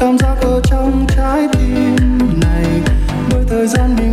cảm giác ở trong trái tim này. Bởi thời gian mình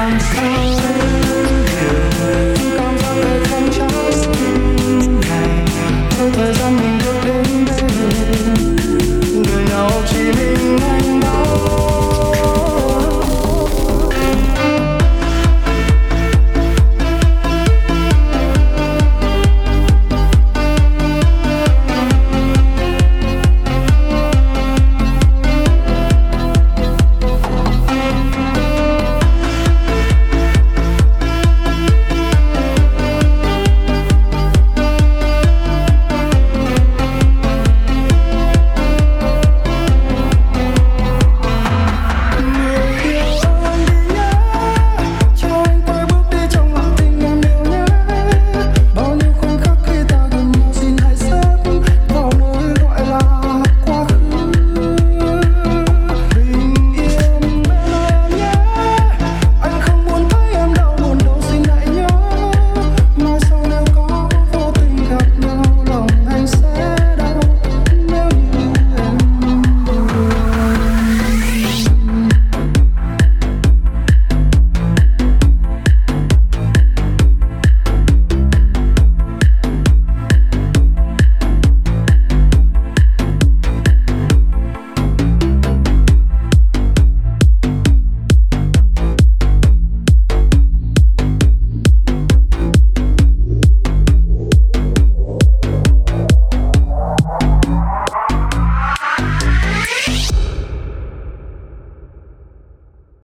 I'm sorry.